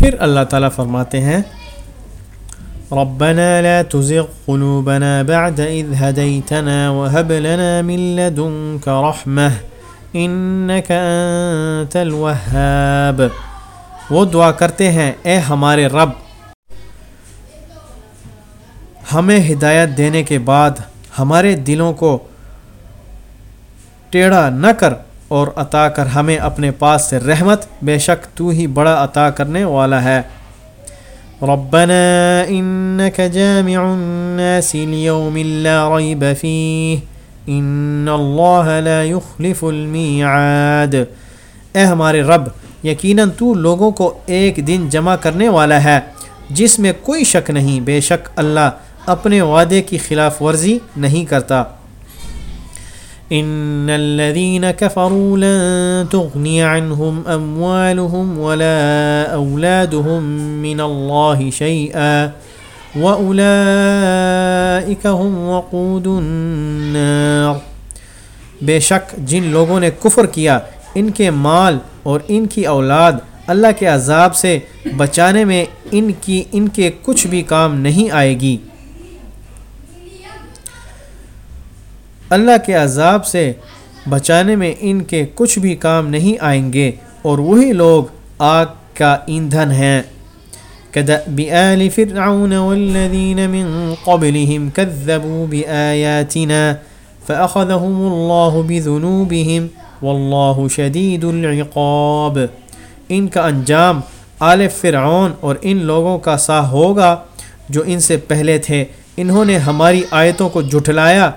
پھر اللہ تعالیٰ فرماتے ہیں، ربنا لا تزغ قلوبنا بعد إذ هديتنا وهب لنا من لدنك رحمة إنك أنت الوهاب۔ وہ دعا کرتے ہیں، اے ہمارے رب، ہمیں ہدایت دینے کے بعد ہمارے دلوں کو ٹیڑھا نہ کر۔ اور عطا کر ہمیں اپنے پاس سے رحمت، بے شک تو ہی بڑا عطا کرنے والا ہے۔ ربنا انك جامع الناس ليوم لا ريب فيه ان الله لا يخلف الميعاد۔ اے ہمارے رب، یقیناً تو لوگوں کو ایک دن جمع کرنے والا ہے، جس میں کوئی شک نہیں، بے شک اللہ اپنے وعدے کی خلاف ورزی نہیں کرتا۔ ان الذين كفروا لن تغني عنهم اموالهم ولا اولادهم من الله شيئا واولئك هم وقود النار بے شک جن لوگوں نے کفر کیا، ان کے مال اور ان کی اولاد اللہ کے عذاب سے بچانے میں ان کی، ان کے کچھ بھی کام نہیں آئے گی۔ اللہ کے عذاب سے بچانے میں ان کے کچھ بھی کام نہیں آئیں گے اور وہی لوگ آگ کا ایندھن ہیں۔ كدأب آل فرعون والذين من قبلهم كذبوا بآياتنا فأخذهم الله بذنوبهم والله شديد العقاب۔ ان کا انجام آل فرعون اور ان لوگوں کا سا ہوگا جو ان سے پہلے تھے۔ انہوں نے ہماری آیتوں کو جھٹلایا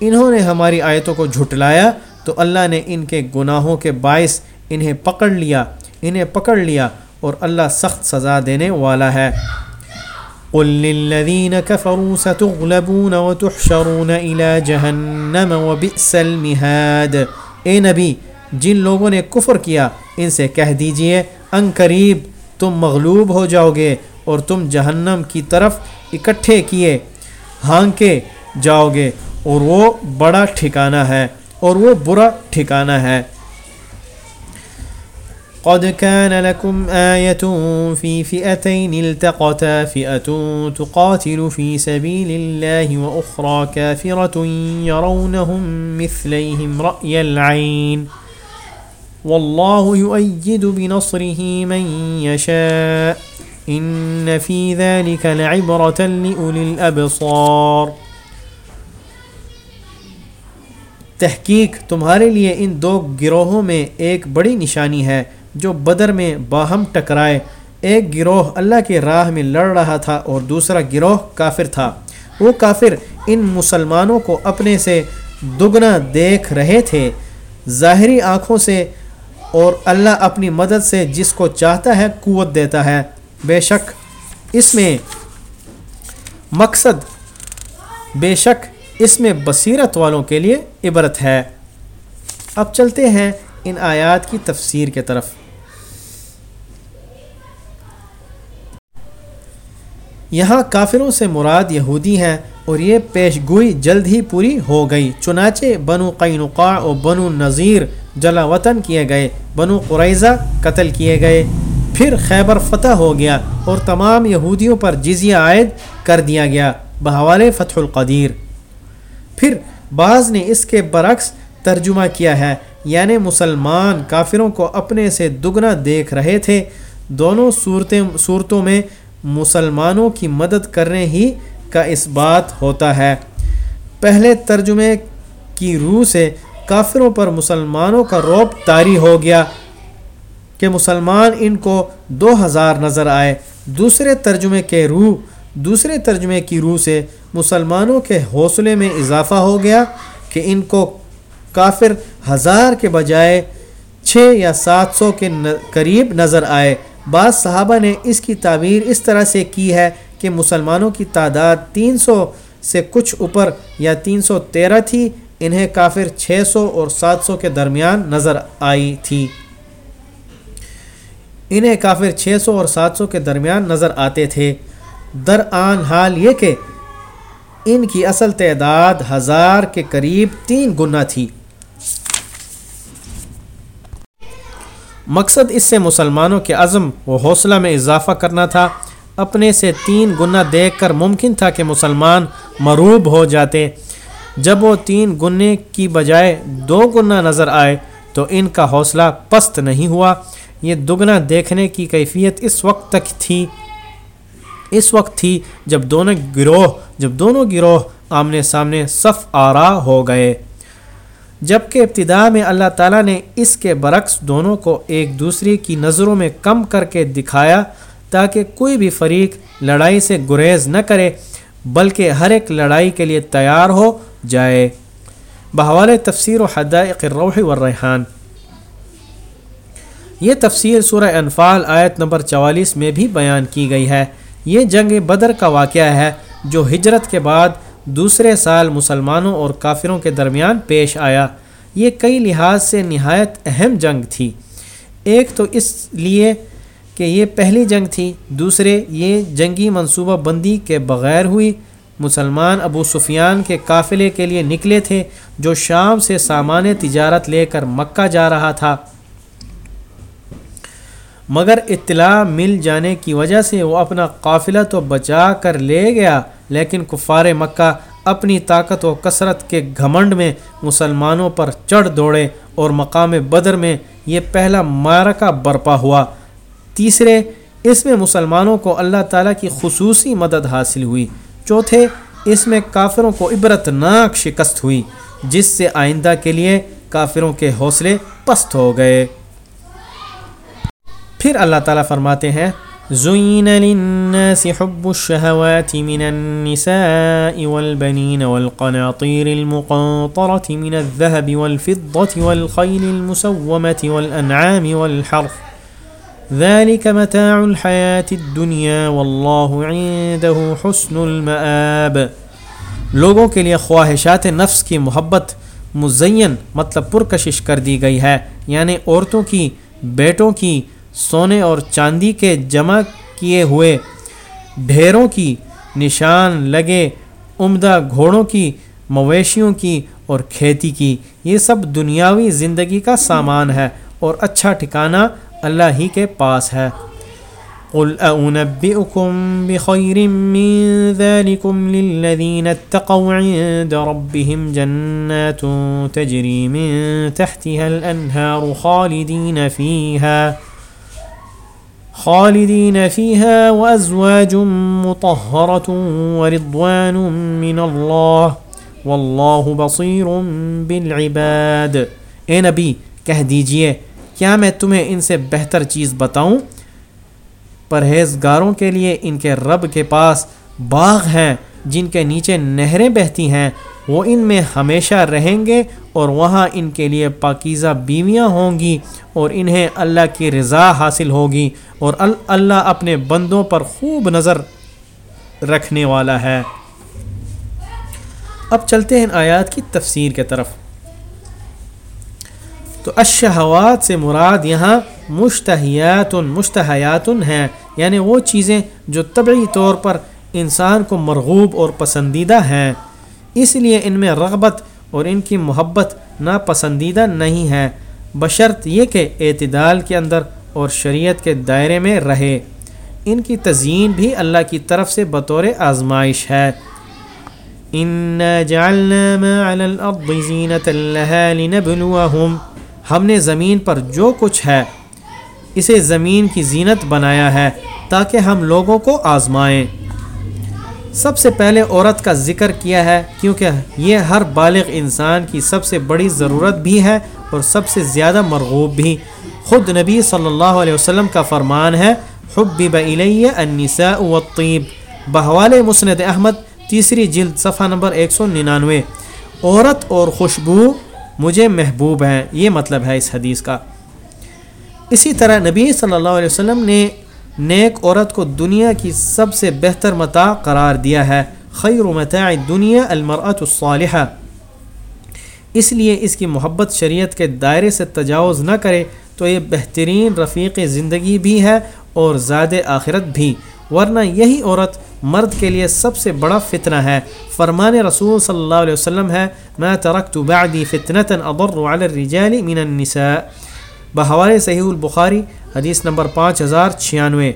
انہوں نے ہماری آیتوں کو جھٹلایا تو اللہ نے ان کے گناہوں کے باعث انہیں پکڑ لیا، انہیں پکڑ لیا اور اللہ سخت سزا دینے والا ہے۔ قل للذین كفروا ستغلبون وتحشرون الى جہنم وبئس المہاد اے نبی، جن لوگوں نے کفر کیا، ان سے کہہ دیجیے، ان قریب تم مغلوب ہو جاؤ گے اور تم جہنم کی طرف اکٹھے کیے، ہانکے جاؤ گے۔ اور وہ بڑا ٹھکانہ ہے اور وہ برا ٹھکانہ ہے۔ قد كان لكم آية في فئتين التقتا فئة تقاتل في سبيل الله وأخرى كافرة يرونهم مثليهم رأي العين والله يؤيد بنصره من يشاء إن في ذلك لعبرة لأولي الأبصار تحقیق تمہارے لیے ان دو گروہوں میں ایک بڑی نشانی ہے جو بدر میں باہم ٹکرائے۔ ایک گروہ اللہ کے راہ میں لڑ رہا تھا اور دوسرا گروہ کافر تھا۔ وہ کافر ان مسلمانوں کو اپنے سے دگنا دیکھ رہے تھے۔ ظاہری آنکھوں سے اور اللہ اپنی مدد سے جس کو چاہتا ہے قوت دیتا ہے۔ بے شک اس میں مقصد، بے شک اس میں بصیرت والوں کے لیے عبرت ہے۔ اب چلتے ہیں ان آیات کی تفسیر کے طرف۔ یہاں کافروں سے مراد یہودی ہیں اور یہ پیش گوئی جلد ہی پوری ہو گئی۔ چنانچہ بنو قینقاع اور بنو نذیر جلا وطن کیے گئے، بنو قریضہ قتل کیے گئے۔ پھر خیبر فتح ہو گیا اور تمام یہودیوں پر جزیہ عائد کر دیا گیا۔ بحوالے فتح القدیر۔ پھر بعض نے اس کے برعکس ترجمہ کیا ہے۔ یعنی مسلمان کافروں کو اپنے سے دگنا دیکھ رہے تھے۔ دونوں صورتیں صورتوں میں مسلمانوں کی مدد کرنے ہی کا اس بات ہوتا ہے۔ پہلے ترجمے کی روح سے کافروں پر مسلمانوں کا روب طاری ہو گیا کہ مسلمان ان کو دو ہزار نظر آئے۔ دوسرے ترجمے کے روح دوسرے ترجمے کی روح سے مسلمانوں کے حوصلے میں اضافہ ہو گیا کہ ان کو کافر ہزار کے بجائے چھ یا سات سو کے قریب نظر آئے۔ بعض صحابہ نے اس کی تعبیر اس طرح سے کی ہے کہ مسلمانوں کی تعداد تین سو سے کچھ اوپر یا تین سو تیرہ تھی، انہیں کافر چھ سو اور سات سو کے درمیان نظر آئی تھی۔ انہیں کافر چھ سو اور سات سو کے درمیان نظر آتے تھے۔ درآن حال یہ کہ ان کی اصل تعداد ہزار کے قریب تین گنا تھی۔ مقصد اس سے مسلمانوں کے عزم و حوصلہ میں اضافہ کرنا تھا۔ اپنے سے تین گنا دیکھ کر ممکن تھا کہ مسلمان مروب ہو جاتے۔ جب وہ تین گنے کی بجائے دو گنا نظر آئے تو ان کا حوصلہ پست نہیں ہوا۔ یہ دگنا دیکھنے کی کیفیت اس وقت تک تھی۔ اس وقت تھی جب دونوں گروہ، جب دونوں گروہ آمنے سامنے صف آرا ہو گئے۔ جبکہ ابتدا میں اللہ تعالیٰ نے اس کے برعکس دونوں کو ایک دوسرے کی نظروں میں کم کر کے دکھایا تاکہ کوئی بھی فریق لڑائی سے گریز نہ کرے، بلکہ ہر ایک لڑائی کے لیے تیار ہو جائے۔ بحوال تفسیر و حدائق الروح والریحان۔ یہ تفسیر سورہ انفال آیت نمبر چوالیس میں بھی بیان کی گئی ہے۔ یہ جنگ بدر کا واقعہ ہے جو ہجرت کے بعد دوسرے سال مسلمانوں اور کافروں کے درمیان پیش آیا۔ یہ کئی لحاظ سے نہایت اہم جنگ تھی۔ ایک تو اس لیے کہ یہ پہلی جنگ تھی، دوسرے یہ جنگی منصوبہ بندی کے بغیر ہوئی۔ مسلمان ابو سفیان کے قافلے کے لیے نکلے تھے، جو شام سے سامان تجارت لے کر مکہ جا رہا تھا۔ مگر اطلاع مل جانے کی وجہ سے وہ اپنا قافلہ تو بچا کر لے گیا، لیکن کفار مکہ اپنی طاقت و کثرت کے گھمنڈ میں مسلمانوں پر چڑھ دوڑے اور مقام بدر میں یہ پہلا مارکہ برپا ہوا۔ تیسرے، اس میں مسلمانوں کو اللہ تعالیٰ کی خصوصی مدد حاصل ہوئی۔ چوتھے، اس میں کافروں کو عبرت ناک شکست ہوئی، جس سے آئندہ کے لیے کافروں کے حوصلے پست ہو گئے۔ پھر اللہ تعالیٰ فرماتے ہیں، زين للناس حب الشهوات من النساء والبنين والقناطير المقنطرة من الذهب والفضة والخيل المسومة والأنعام والحرف ذلك متاع الحياة الدنيا والله عنده حسن المآب۔ لوگوں کے لیے خواہشات نفس کی محبت مزین مطلب پرکشش کر دی گئی ہے یعنی عورتوں کی، بیٹوں کی سونے اور چاندی کے جمع کیے ہوئے ڈھیروں کی نشان لگے، عمدہ گھوڑوں کی، مویشیوں کی اور کھیتی کی۔ یہ سب دنیاوی زندگی کا سامان ہے اور اچھا ٹھکانہ اللہ ہی کے پاس ہے۔ قل أنبئكم بخير من ذلكم للذين اتقوا عند ربهم جنات تجري من تحتها الأنهار خالدين فيها خالدين فيها وأزواج مطهرة ورضوان من الله والله بصير بالعباد۔ اے نبی، کہہ دیجیے، کیا میں تمہیں ان سے بہتر چیز بتاؤں؟ پرہیزگاروں کے لیے ان کے رب کے پاس باغ ہیں۔ جن کے نیچے نہریں بہتی ہیں، وہ ان میں ہمیشہ رہیں گے اور وہاں ان کے لیے پاکیزہ بیویاں ہوں گی اور انہیں اللہ کی رضا حاصل ہوگی اور اللہ اپنے بندوں پر خوب نظر رکھنے والا ہے۔ اب چلتے ہیں آیات کی تفسیر کے طرف۔ تو اشہوات سے مراد یہاں مشتحیات مشتحیات ہیں یعنی وہ چیزیں جو طبعی طور پر انسان کو مرغوب اور پسندیدہ ہیں۔ اس لیے ان میں رغبت اور ان کی محبت ناپسندیدہ نہیں ہے۔ بشرط یہ کہ اعتدال کے اندر اور شریعت کے دائرے میں رہے۔ ان کی تزئین بھی اللہ کی طرف سے بطور آزمائش ہے۔ ان ہم نے زمین پر جو کچھ ہے، اسے زمین کی زینت بنایا ہے تاکہ ہم لوگوں کو آزمائیں۔ سب سے پہلے عورت کا ذکر کیا ہے، کیونکہ یہ ہر بالغ انسان کی سب سے بڑی ضرورت بھی ہے اور سب سے زیادہ مرغوب بھی۔ خود نبی صلی اللہ علیہ وسلم کا فرمان ہے حب بلیہ النساء والطیب۔ بحوال مسند احمد، تیسری جلد، صفحہ نمبر ایک سو ننانوے۔ عورت اور خوشبو مجھے محبوب ہیں، یہ مطلب ہے اس حدیث کا۔ اسی طرح نبی صلی اللہ علیہ وسلم نے نیک عورت کو دنیا کی سب سے بہتر متاع قرار دیا ہے۔ خیر متاع دنیا المرأة الصالحہ۔ اس لیے اس کی محبت شریعت کے دائرے سے تجاوز نہ کرے تو یہ بہترین رفیق زندگی بھی ہے اور زیادہ آخرت بھی۔ ورنہ یہی عورت مرد کے لیے سب سے بڑا فتنہ ہے۔ فرمان رسول صلی اللہ علیہ وسلم ہے میں ترکت بعدی فتنة اضر على الرجال من النساء. بحوالِ صحیح البخاری، حدیث نمبر پانچ ہزار چھیانوے۔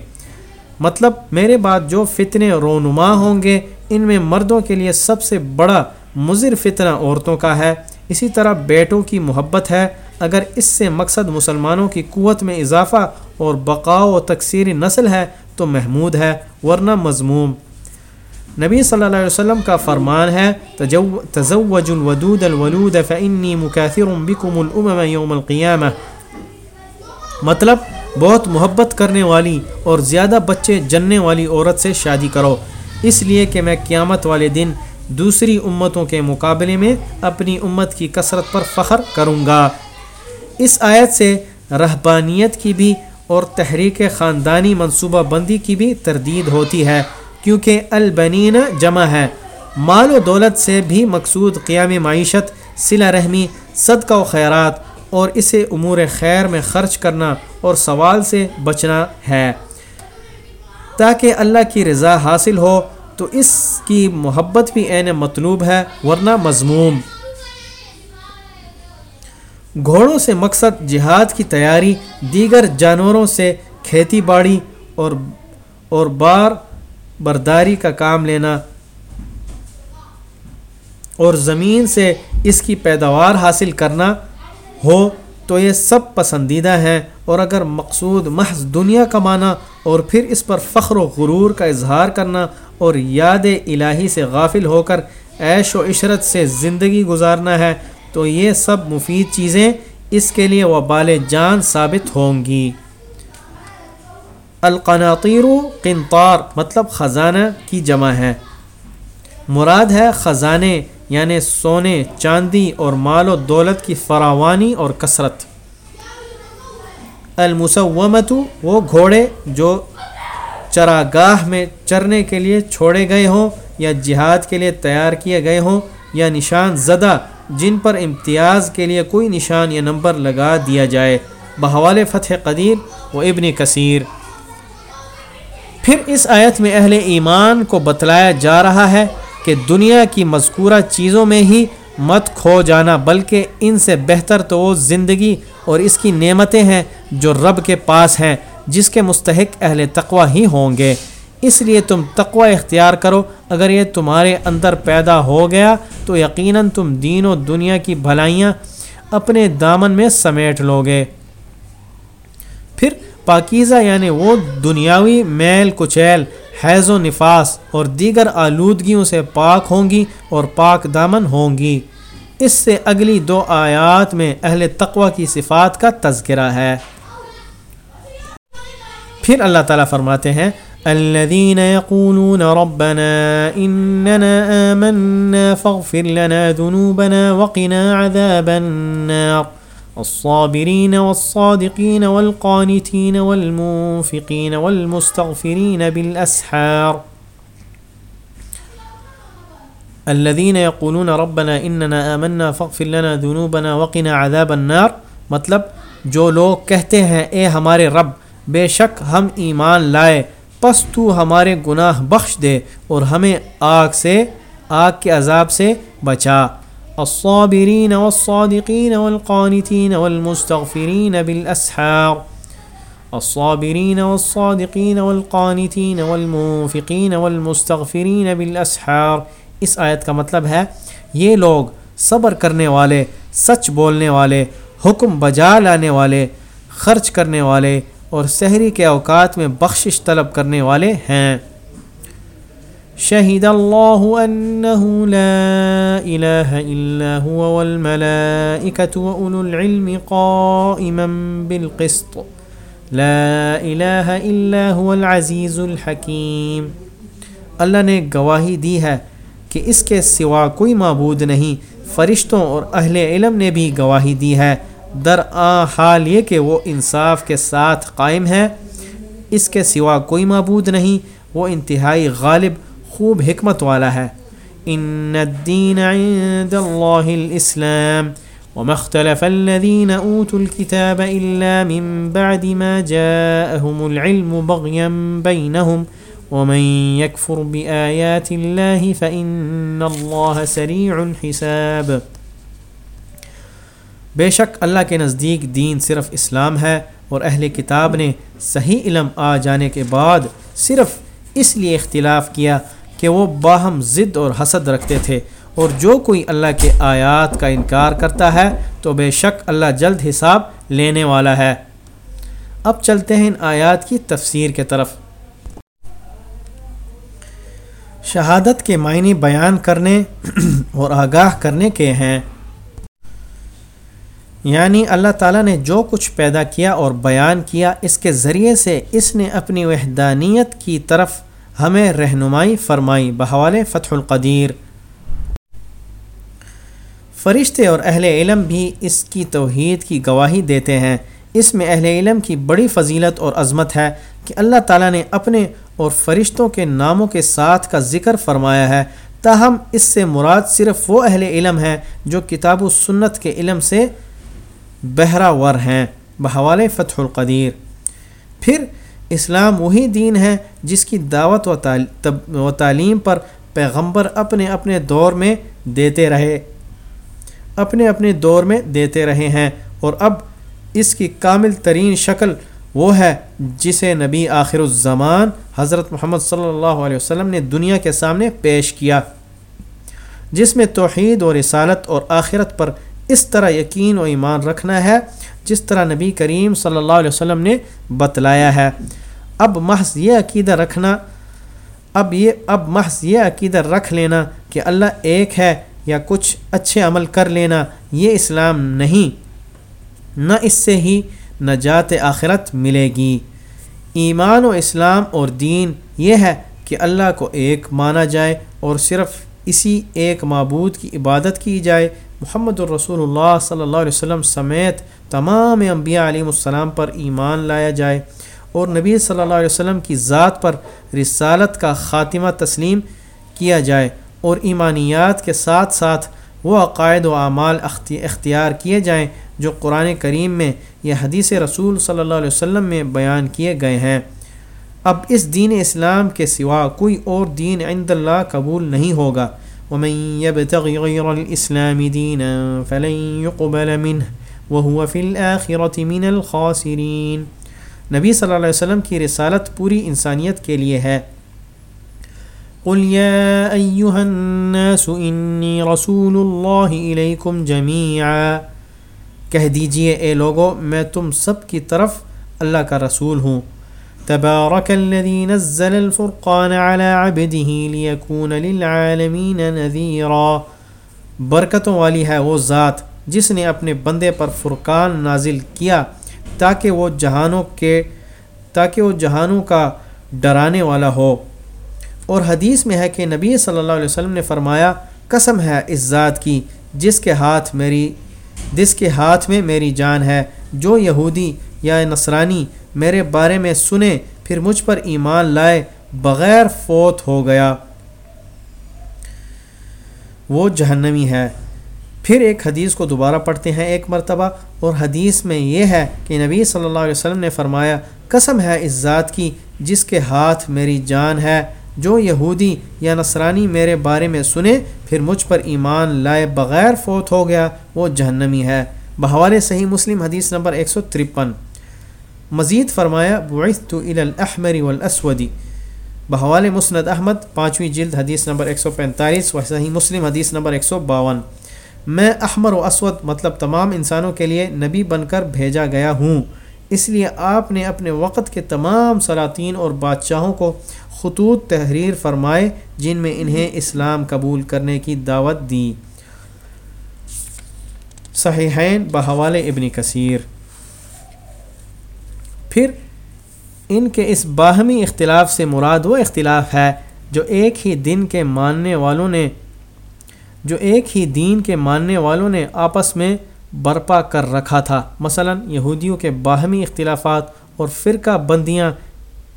مطلب میرے بعد جو فتنے رونما ہوں گے، ان میں مردوں کے لیے سب سے بڑا مضر فتنہ عورتوں کا ہے۔ اسی طرح بیٹوں کی محبت ہے۔ اگر اس سے مقصد مسلمانوں کی قوت میں اضافہ اور بقاء و تکثیری نسل ہے، تو محمود ہے، ورنہ مضموم۔ نبی صلی اللہ علیہ وسلم کا فرمان ہے تزوج الودود الولود فانی مکاثر بکم الامم یوم القیامہ۔ مطلب بہت محبت کرنے والی اور زیادہ بچے جننے والی عورت سے شادی کرو۔ اس لیے کہ میں قیامت والے دن دوسری امتوں کے مقابلے میں اپنی امت کی کثرت پر فخر کروں گا۔ اس آیت سے رہبانیت کی بھی اور تحریک خاندانی منصوبہ بندی کی بھی تردید ہوتی ہے، کیونکہ البنین جمع ہے۔ مال و دولت سے بھی مقصود قیام معیشت، صلہ رحمی، صدقہ و خیرات اور اسے امور خیر میں خرچ کرنا اور سوال سے بچنا ہے۔ تاکہ اللہ کی رضا حاصل ہو، تو اس کی محبت بھی عین مطلوب ہے، ورنہ مضموم۔ گھوڑوں سے مقصد جہاد کی تیاری، دیگر جانوروں سے کھیتی باڑی اور اور بار برداری کا کام لینا۔ اور زمین سے اس کی پیداوار حاصل کرنا۔ ہو تو یہ سب پسندیدہ ہیں اور اگر مقصود محض دنیا کمانا اور پھر اس پر فخر و غرور کا اظہار کرنا اور یاد الہی سے غافل ہو کر عیش و عشرت سے زندگی گزارنا ہے تو یہ سب مفید چیزیں اس کے لیے وہ بال جان ثابت ہوں گی۔ القناطیر قنطار مطلب خزانہ کی جمع ہے۔ مراد ہے خزانے یعنی سونے، چاندی اور مال و دولت کی فراوانی اور کثرت۔ المسومت وہ گھوڑے جو چراگاہ میں چرنے کے لیے چھوڑے گئے ہوں یا جہاد کے لیے تیار کیے گئے ہوں یا نشان زدہ، جن پر امتیاز کے لیے کوئی نشان یا نمبر لگا دیا جائے۔ بحوال فتح قدیر و ابن کثیر۔ پھر اس آیت میں اہل ایمان کو بتلایا جا رہا ہے کہ دنیا کی مذکورہ چیزوں میں ہی مت کھو جانا، بلکہ ان سے بہتر تو وہ زندگی اور اس کی نعمتیں ہیں جو رب کے پاس ہیں، جس کے مستحق اہل تقوی ہی ہوں گے۔ اس لیے تم تقوی اختیار کرو۔ اگر یہ تمہارے اندر پیدا ہو گیا تو یقیناً تم دین و دنیا کی بھلائیاں اپنے دامن میں سمیٹ لو گے۔ پھر پاکیزہ یعنی وہ دنیاوی میل کچیل حیض و نفاس اور دیگر آلودگیوں سے پاک ہوں گی اور پاک دامن ہوں گی۔ اس سے اگلی دو آیات میں اہل تقوی کی صفات کا تذکرہ ہے۔ پھر اللہ تعالیٰ فرماتے ہیں الذين يقولون ربنا إننا آمنا فاغفر لنا ذنوبنا وقنا عذاب النار۔ الصابرين والصادقين والقانتين والمنفقين والمستغفرين بالأسحار الذين يقولون ربنا إننا آمنا فاغفر لنا ذنوبنا وقنا عذاب النار مطلب جو لوگ کہتے ہیں، اے ہمارے رب، بے شک ہم ایمان لائے، پس تو ہمارے گناہ بخش دے اور ہمیں آگ سے، آگ کے عذاب سے بچا۔ الصابرین والصادقین والقانتین والمستغفرین بالاسحار الصابرین والصادقین والقانتین والمنفقین والمستغفرین بالاسحار اس آیت کا مطلب ہے، یہ لوگ صبر کرنے والے، سچ بولنے والے، حکم بجا لانے والے، خرچ کرنے والے اور سحری کے اوقات میں بخشش طلب کرنے والے ہیں۔ شہید اللہ انه لا الہ الا هو والملائکة وأولو العلم قائما بالقسط. لا الہ الا هو العزیز الحکیم اللہ نے گواہی دی ہے کہ اس کے سوا کوئی معبود نہیں، فرشتوں اور اہل علم نے بھی گواہی دی ہے۔ در آ حال یہ کہ وہ انصاف کے ساتھ قائم ہے اس کے سوا کوئی معبود نہیں، وہ انتہائی غالب خوب حکمت والا ہے۔ ان الدین عند اللہ الاسلام وما اختلف الذين اوتوا الكتاب الا من بعد ما جاءهم العلم بغيا بينهم ومن يكفر بآيات الله فإن الله سريع الحساب۔ بے شک اللہ کے نزدیک دین صرف اسلام ہے اور اہل کتاب نے صحیح علم آ جانے کے بعد صرف اس لیے اختلاف کیا کہ وہ باہم ضد اور حسد رکھتے تھے اور جو کوئی اللہ کے آیات کا انکار کرتا ہے تو بے شک اللہ جلد حساب لینے والا ہے۔ اب چلتے ہیں ان آیات کی تفسیر کے طرف۔ شہادت کے معنی بیان کرنے اور آگاہ کرنے کے ہیں۔ یعنی اللہ تعالیٰ نے جو کچھ پیدا کیا اور بیان کیا اس کے ذریعے سے اس نے اپنی وحدانیت کی طرف ہمیں رہنمائی فرمائی، بحوال فتح القدیر۔ فرشتے اور اہل علم بھی اس کی توحید کی گواہی دیتے ہیں۔ اس میں اہل علم کی بڑی فضیلت اور عظمت ہے کہ اللہ تعالیٰ نے اپنے اور فرشتوں کے ناموں کے ساتھ کا ذکر فرمایا ہے۔ تاہم، اس سے مراد صرف وہ اہل علم ہے جو کتاب و سنت کے علم سے بہرا ور ہیں۔ بحوال فتح القدیر۔ پھر اسلام وہی دین ہے جس کی دعوت و تعلیم پر پیغمبر اپنے اپنے دور میں دیتے رہے۔ اپنے اپنے دور میں دیتے رہے ہیں اور اب اس کی کامل ترین شکل وہ ہے جسے نبی آخر الزمان حضرت محمد صلی اللہ علیہ وسلم نے دنیا کے سامنے پیش کیا، جس میں توحید اور رسالت اور آخرت پر اس طرح یقین و ایمان رکھنا ہے، جس طرح نبی کریم صلی اللہ علیہ وسلم نے بتلایا ہے۔ اب محض یہ عقیدہ رکھنا، اب یہ، اب محض یہ عقیدہ رکھ لینا کہ اللہ ایک ہے یا کچھ اچھے عمل کر لینا، یہ اسلام نہیں۔ نہ اس سے ہی نجات آخرت ملے گی۔ ایمان و اسلام اور دین یہ ہے کہ اللہ کو ایک مانا جائے اور صرف اسی ایک معبود کی عبادت کی جائے محمد الرسول اللہ صلی اللہ علیہ وسلم سمیت تمام انبیاء علیہ السلام پر ایمان لایا جائے اور نبی صلی اللہ علیہ وسلم کی ذات پر رسالت کا خاتمہ تسلیم کیا جائے اور ایمانیات کے ساتھ ساتھ وہ عقائد و اعمال اختیار کیے جائیں جو قرآن کریم میں یا حدیث رسول صلی اللہ علیہ وسلم میں بیان کیے گئے ہیں۔ اب اس دین اسلام کے سوا کوئی اور دین عند اللہ قبول نہیں ہوگا۔ ومن يبتغ غير الإسلام دينا فلن يقبل منه، وهو في الآخرة من الخاسرين. نبی صلی اللہ علیہ وسلم کی رسالت پوری انسانیت کے لیے ہے۔ قل يا أيها الناس إني رسول الله إليكم جميعا کہہ دیجیے اے لوگو، میں تم سب کی طرف اللہ کا رسول ہوں۔ تبارك الذي نزل الفرقان على عبده ليكون للعالمين نذيرا۔ برکتوں والی ہے وہ ذات جس نے اپنے بندے پر فرقان نازل کیا تاکہ وہ جہانوں کے تاکہ وہ جہانوں کا ڈرانے والا ہو۔ اور حدیث میں ہے کہ نبی صلی اللہ علیہ وسلم نے فرمایا، قسم ہے اس ذات کی جس کے ہاتھ میری جس کے ہاتھ میں میری جان ہے۔ جو یہودی یا نصرانی میرے بارے میں سنے پھر مجھ پر ایمان لائے، بغیر فوت ہو گیا۔ وہ جہنمی ہے۔ پھر ایک حدیث کو دوبارہ پڑھتے ہیں ایک مرتبہ، اور حدیث میں یہ ہے کہ نبی صلی اللہ علیہ وسلم نے فرمایا، قسم ہے اس ذات کی جس کے ہاتھ میری جان ہے۔ جو یہودی یا نصرانی میرے بارے میں سنے پھر مجھ پر ایمان لائے، بغیر فوت ہو گیا، وہ جہنمی ہے۔ بحوالے صحیح مسلم، حدیث نمبر ایک سو ترپن۔ مزید فرمایا، بعثت الى الاحمر والاسودی بحوال مسند احمد، پانچویں جلد، حدیث نمبر ایک سو پینتالیس و صحیح مسلم، حدیث نمبر ایک سو باون. میں احمر و اسود مطلب تمام انسانوں کے لیے نبی بن کر بھیجا گیا ہوں، اس لیے آپ نے اپنے وقت کے تمام سلاطین اور بادشاہوں کو خطوط تحریر فرمائے، جن میں انہیں اسلام قبول کرنے کی دعوت دی. صحیحین، بحوال ابن کثیر۔ پھر ان کے اس باہمی اختلاف سے مراد وہ اختلاف ہے جو ایک ہی دن کے ماننے والوں نے جو ایک ہی دین کے ماننے والوں نے آپس میں برپا کر رکھا تھا۔ مثلا یہودیوں کے باہمی اختلافات اور فرقہ بندیاں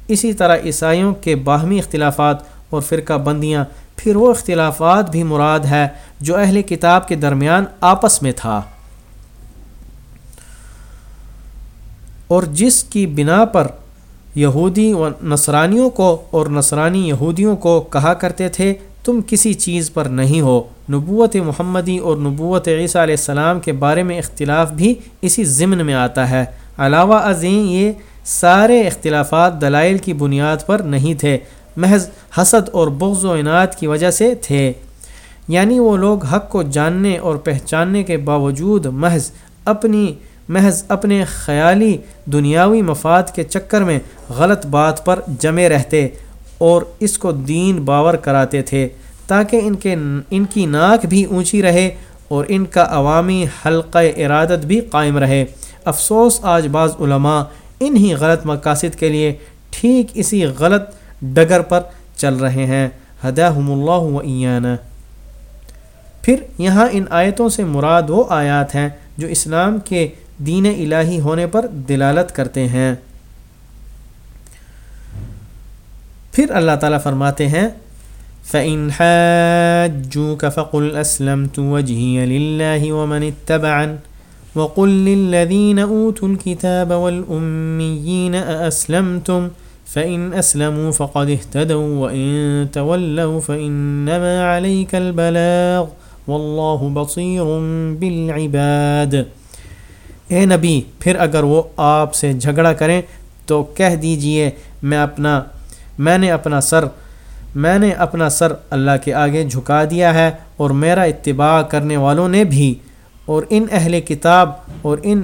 اسی طرح عیسائیوں کے باہمی اختلافات اور فرقہ بندیاں پھر وہ اختلافات بھی مراد ہے جو اہل کتاب کے درمیان آپس میں تھا۔ اور جس کی بنا پر یہودی و نصرانیوں کو اور نصرانی یہودیوں کو کہا کرتے تھے، تم کسی چیز پر نہیں ہو۔ نبوت محمدی اور نبوت عیسیٰ علیہ السلام کے بارے میں اختلاف بھی اسی ضمن میں آتا ہے۔ علاوہ ازیں یہ سارے اختلافات دلائل کی بنیاد پر نہیں تھے، محض حسد اور بغض و انعت کی وجہ سے تھے۔ یعنی وہ لوگ حق کو جاننے اور پہچاننے کے باوجود محض اپنی محض اپنے خیالی دنیاوی مفاد کے چکر میں غلط بات پر جمے رہتے اور اس کو دین باور کراتے تھے تاکہ ان کے ان کی ناک بھی اونچی رہے اور ان کا عوامی حلقہ ارادت بھی قائم رہے۔ افسوس، آج بعض علماء انہی غلط مقاصد کے لیے ٹھیک اسی غلط ڈگر پر چل رہے ہیں۔ ہداہم اللہ و ایانہ پھر یہاں ان آیتوں سے مراد وہ آیات ہیں جو اسلام کے دین الہی ہونے پر دلالت کرتے ہیں۔ پھر اللہ تعالیٰ فرماتے ہیں، فَإِنْ حَاجُّوكَ فَقُلْ أَسْلَمْتُ وَجْهِيَ لِلَّهِ وَمَنِ اتَّبَعَنْ وَقُلْ لِلَّذِينَ أُوتُوا الْكِتَابَ وَالْأُمِّيِّينَ أَأَسْلَمْتُمْ؟ فَإِنْ أَسْلَمُوا فَقَدْ اهْتَدَوْا وَإِنْ تَوَلَّوْا فَإِنَّمَا عَلَيْكَ الْبَلَاغُ وَاللَّهُ بَصِيرٌ بِالْعِبَادِ اے نبی، پھر اگر وہ آپ سے جھگڑا کریں تو کہہ دیجیے، میں اپنا، میں نے اپنا سر، میں نے اپنا سر اللہ کے آگے جھکا دیا ہے اور میرا اتباع کرنے والوں نے بھی۔ اور ان اہل کتاب، اور ان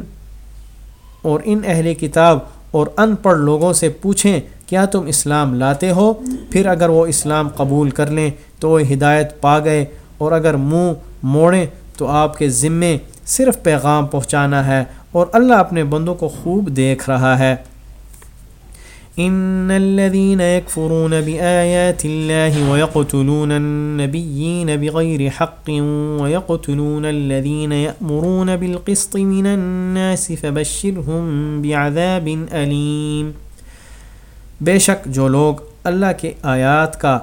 اور ان اہل کتاب اور ان پڑھ لوگوں سے پوچھیں، کیا تم اسلام لاتے ہو؟ پھر اگر وہ اسلام قبول کر لیں تو وہ ہدایت پا گئے۔ اور اگر منہ موڑیں تو آپ کے ذمے صرف پیغام پہنچانا ہے۔ اور اللہ اپنے بندوں کو خوب دیکھ رہا ہے۔ ان الذين يكفرون بآيات الله ويقتلون النبيين بغير حق ويقتلون الذين يأمرون بالقسط من الناس فبشرهم بعذاب أليم۔ بے شک جو لوگ اللہ کے آیات کا،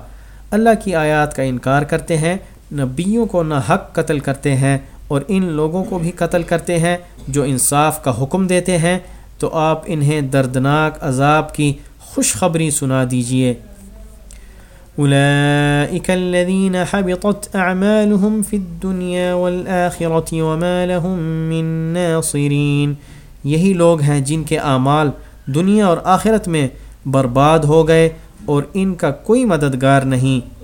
اللہ کی آیات کا انکار کرتے ہیں، نبیوں کو نہ حق قتل کرتے ہیں۔ اور ان لوگوں کو بھی قتل کرتے ہیں جو انصاف کا حکم دیتے ہیں، تو آپ انہیں دردناک عذاب کی خوشخبری سنا دیجیے۔ اولئک الذین حبطت اعمالهم فی الدنیا والآخرة وما لهم من ناصرین۔ یہی لوگ ہیں جن کے اعمال دنیا اور آخرت میں برباد ہو گئے اور ان کا کوئی مددگار نہیں۔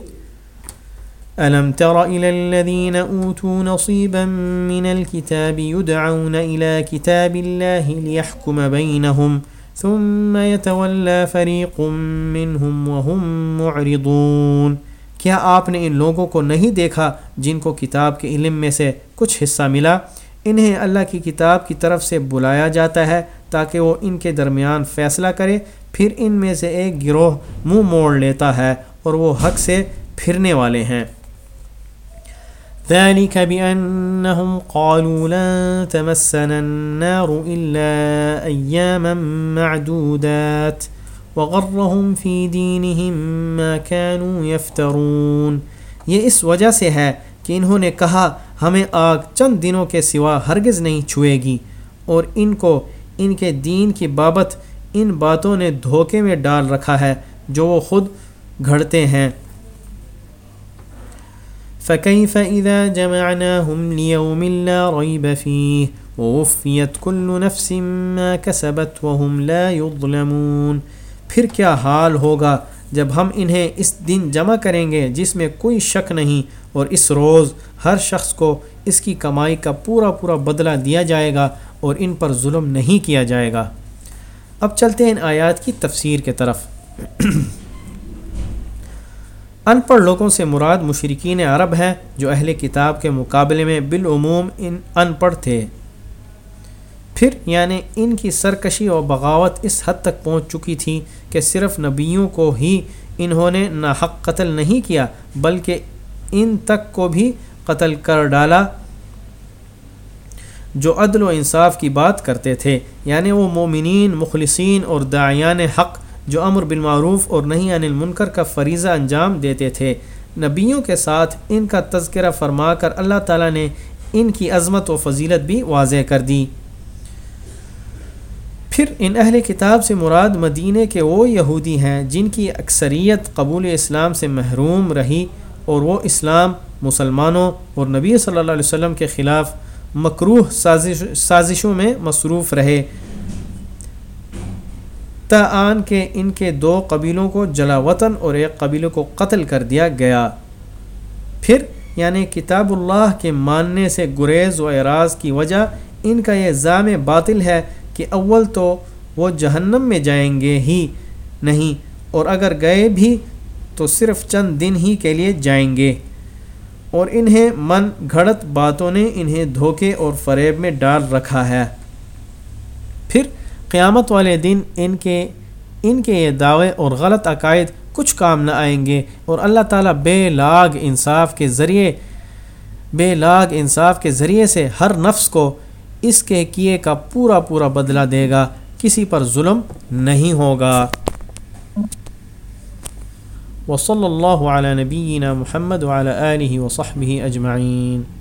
ألم تر إلى الذين أوتوا نصيبا من الكتاب يدعون إلى كتاب الله ليحكم بينهم ثم يتولى فريق منهم وهم معرضون۔ کیا آپ نے ان لوگوں کو نہیں دیکھا جن کو کتاب کے علم میں سے کچھ حصہ ملا؟ انہیں اللہ کی کتاب کی طرف سے بلایا جاتا ہے تاکہ وہ ان کے درمیان فیصلہ کرے، پھر ان میں سے ایک گروہ منہ مو موڑ لیتا ہے اور وہ حق سے پھرنے والے ہیں۔ ذلك بأنهم قالوا لن تمسنا النار إلا أياما معدودات وغرهم في دينهم ما كانوا يفترون یہ اس وجہ سے ہے کہ انہوں نے کہا، ہمیں آگ چند دنوں کے سوا ہرگز نہیں چھوئے گی اور ان کو، ان کے دین کی بابت ان باتوں نے دھوکے میں ڈال رکھا ہے جو وہ خود گھڑتے ہیں۔ فكيف إذا جمعناهم ليوم لا ريب فيه ووفيت كل نفس ما كسبت وهم لا يظلمون پھر کیا حال ہوگا جب ہم انہیں اس دن جمع کریں گے جس میں کوئی شک نہیں اور اس روز ہر شخص کو اس کی کمائی کا پورا پورا بدلہ دیا جائے گا اور ان پر ظلم نہیں کیا جائے گا۔ اب چلتے ہیں ان آیات کی تفسیر کے طرف۔ ان پڑھ لوگوں سے مراد مشرقین عرب ہیں جو اہل کتاب کے مقابلے میں بالعموم ان ان پڑھ تھے۔ پھر یعنی ان کی سرکشی اور بغاوت اس حد تک پہنچ چکی تھی کہ صرف نبیوں کو ہی انہوں نے نہ حق قتل نہیں کیا، بلکہ ان تک کو بھی قتل کر ڈالا۔ جو عدل و انصاف کی بات کرتے تھے یعنی وہ مومنین، مخلصین اور دایان حق جو امر بالمعروف اور نہیں عن المنکر کا فریضہ انجام دیتے تھے۔ نبیوں کے ساتھ ان کا تذکرہ فرما کر اللہ تعالیٰ نے ان کی عظمت و فضیلت بھی واضح کر دی۔ پھر ان اہل کتاب سے مراد مدینہ کے وہ یہودی ہیں جن کی اکثریت قبول اسلام سے محروم رہی اور وہ اسلام مسلمانوں اور نبی صلی اللہ علیہ وسلم کے خلاف مکروح سازش، سازشوں میں مصروف رہے۔ تا آن کے ان کے دو قبیلوں کو جلا وطن اور ایک قبیلوں کو قتل کر دیا گیا۔ پھر یعنی کتاب اللہ کے ماننے سے گریز و اعراض کی وجہ ان کا یہ ضام باطل ہے کہ اول تو وہ جہنم میں جائیں گے ہی نہیں اور اگر گئے بھی تو صرف چند دن ہی کے لیے جائیں گے۔ اور انہیں من گھڑت باتوں نے انہیں دھوکے اور فریب میں ڈال رکھا ہے۔ پھر قیامت والے دن ان کے ان کے یہ دعوے اور غلط عقائد کچھ کام نہ آئیں گے اور اللہ تعالیٰ بے لاگ انصاف کے ذریعے، بے لاگ انصاف کے ذریعے سے ہر نفس کو اس کے کیے کا پورا پورا بدلہ دے گا۔ کسی پر ظلم نہیں ہوگا۔ وصلی اللہ علیہ نبینا محمد وعلى آلہ وصحبہ اجمعین۔